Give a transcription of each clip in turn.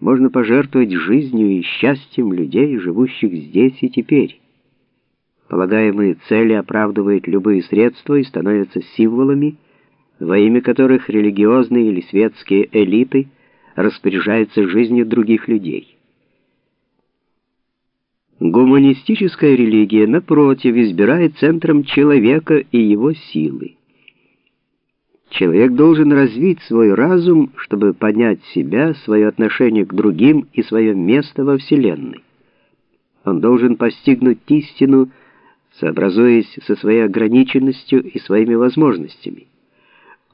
можно пожертвовать жизнью и счастьем людей, живущих здесь и теперь. Полагаемые цели оправдывают любые средства и становятся символами, во имя которых религиозные или светские элиты распоряжаются жизнью других людей. Гуманистическая религия, напротив, избирает центром человека и его силы. Человек должен развить свой разум, чтобы понять себя, свое отношение к другим и свое место во Вселенной. Он должен постигнуть истину, сообразуясь со своей ограниченностью и своими возможностями.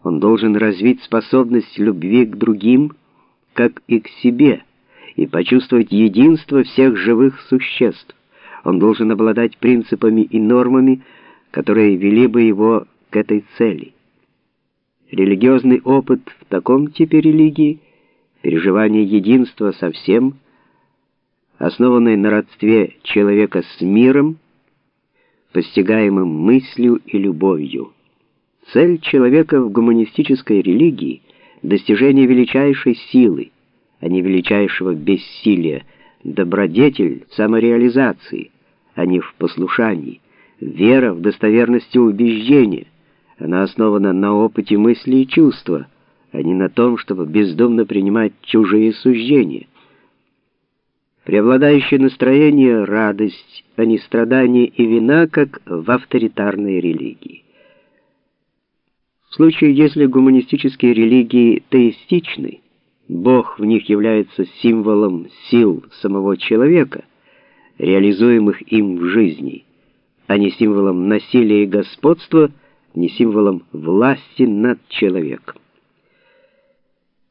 Он должен развить способность любви к другим, как и к себе, и почувствовать единство всех живых существ. Он должен обладать принципами и нормами, которые вели бы его к этой цели. Религиозный опыт в таком типе религии, переживание единства со всем, основанное на родстве человека с миром, постигаемым мыслью и любовью. Цель человека в гуманистической религии — достижение величайшей силы, а не величайшего бессилия, добродетель самореализации, а не в послушании, вера в достоверности убеждения, она основана на опыте мысли и чувства, а не на том, чтобы бездумно принимать чужие суждения. Преобладающее настроение — радость, а не страдание и вина, как в авторитарной религии. В случае, если гуманистические религии теистичны, Бог в них является символом сил самого человека, реализуемых им в жизни, а не символом насилия и господства — не символом власти над человеком.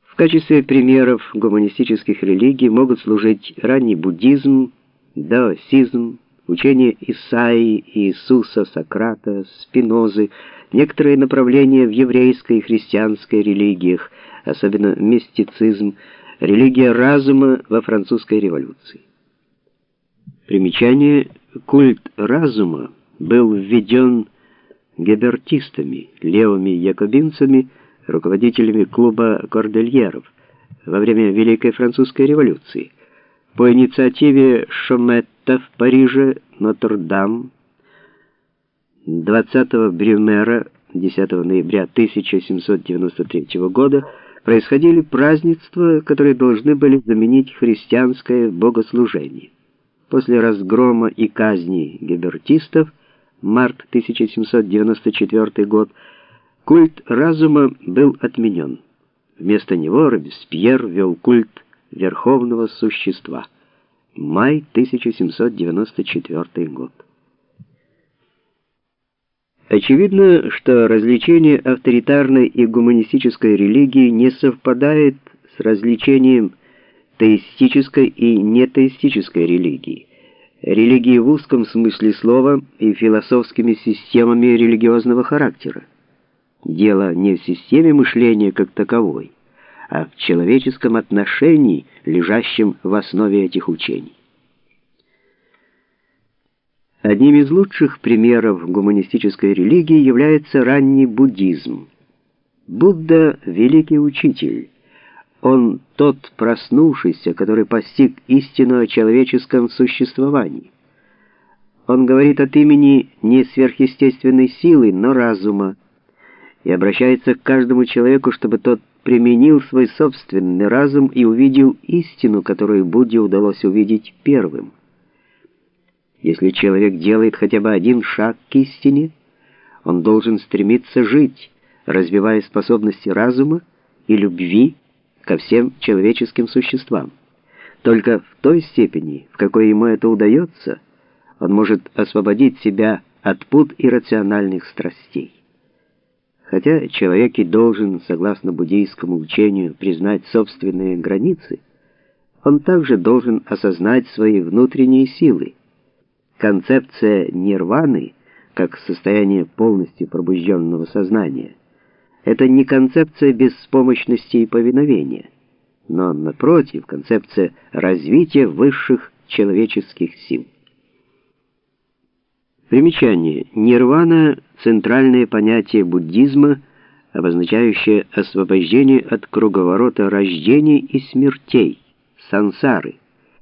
В качестве примеров гуманистических религий могут служить ранний буддизм, даосизм, учение Исаии, Иисуса, Сократа, Спинозы, некоторые направления в еврейской и христианской религиях, особенно мистицизм, религия разума во французской революции. Примечание «Культ разума» был введен гебертистами, левыми якобинцами, руководителями клуба кордельеров во время Великой Французской революции. По инициативе Шометта в Париже Нотр-Дам 20 Брюмера 10 ноября 1793 года происходили празднества, которые должны были заменить христианское богослужение. После разгрома и казни гебертистов март 1794 год, культ разума был отменен. Вместо него Робеспьер вел культ верховного существа. Май 1794 год. Очевидно, что развлечение авторитарной и гуманистической религии не совпадает с развлечением теистической и нетеистической религии религии в узком смысле слова и философскими системами религиозного характера. Дело не в системе мышления как таковой, а в человеческом отношении, лежащем в основе этих учений. Одним из лучших примеров гуманистической религии является ранний буддизм. Будда — великий учитель, он тот проснувшийся, который постиг истину о человеческом существовании. Он говорит от имени не сверхъестественной силы, но разума, и обращается к каждому человеку, чтобы тот применил свой собственный разум и увидел истину, которую Будде удалось увидеть первым. Если человек делает хотя бы один шаг к истине, он должен стремиться жить, развивая способности разума и любви, ко всем человеческим существам. Только в той степени, в какой ему это удается, он может освободить себя от пут иррациональных страстей. Хотя человек и должен, согласно буддийскому учению, признать собственные границы, он также должен осознать свои внутренние силы. Концепция нирваны, как состояние полностью пробужденного сознания, это не концепция беспомощности и повиновения, но, напротив, концепция развития высших человеческих сил. Примечание. Нирвана — центральное понятие буддизма, обозначающее освобождение от круговорота рождений и смертей, сансары.